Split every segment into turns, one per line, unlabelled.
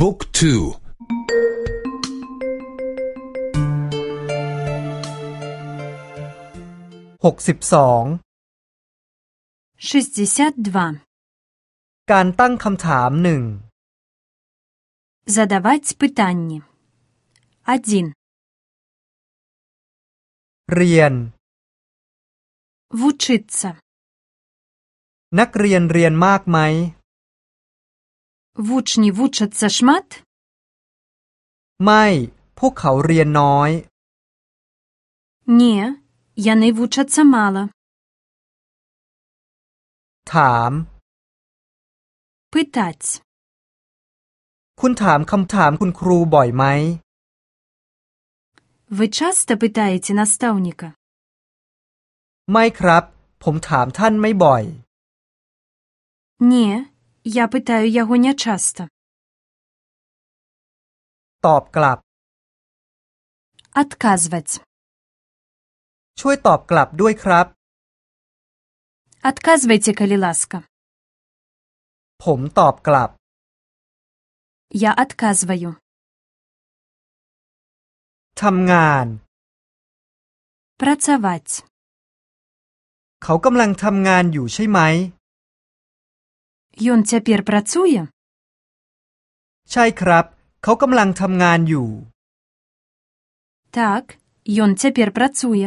บุ๊กทู
หกสิบสอง
62.
การตั้งคำถามหนึ่ง
Задавать пытанні. 1.
เรียน
Вучиться.
นักเรียนเรียนมากไหม
Вучні вучаться шмат?
ไม่ พวกเขาเรียนน้อย
Ні, яны вучаться мала.
ถาม
Пытаць.
คุณถามคำถามคุณครูบ่อยไหม
Вы часто пытаеце настаўніка?
ไม่ครับ ผมถามท่านไม่บ่อย
Не, я пытаю яго нячаста.
ตอบกลับ
Адказваць.
ช่วยตอบกลับด้วยครับ
Адказвайце, калі ласка.
ผมตอบกลับ
Я адказваю.
ทำงาน
Працаваць.
เขากำลังทำงานอยู่ใช่ไหม
Ён цяпер працуе?
ใช่ครับ เขากำลังทำงานอยู่
Так, ён цяпер працуе.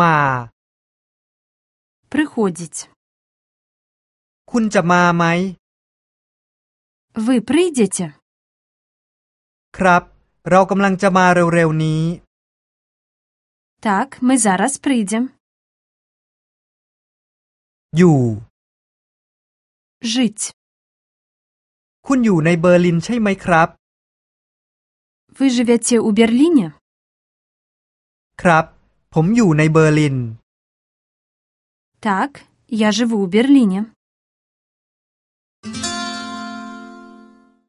มา
Прыходзіць.
คุณจะมาไหม
Вы прыйдзеце?
ครับ เรากำลังจะมาเร็วๆนี้
Так, мы зараз прыйдзем.
อยู่
Жыць.
คุณอยู่ในเบอร์ลินใช่ไหมครับ
Вы жывяце ў Берліне?
ครับ ผมอยู่ในเบอร์ลิน
Так, я жыву ў Берліне.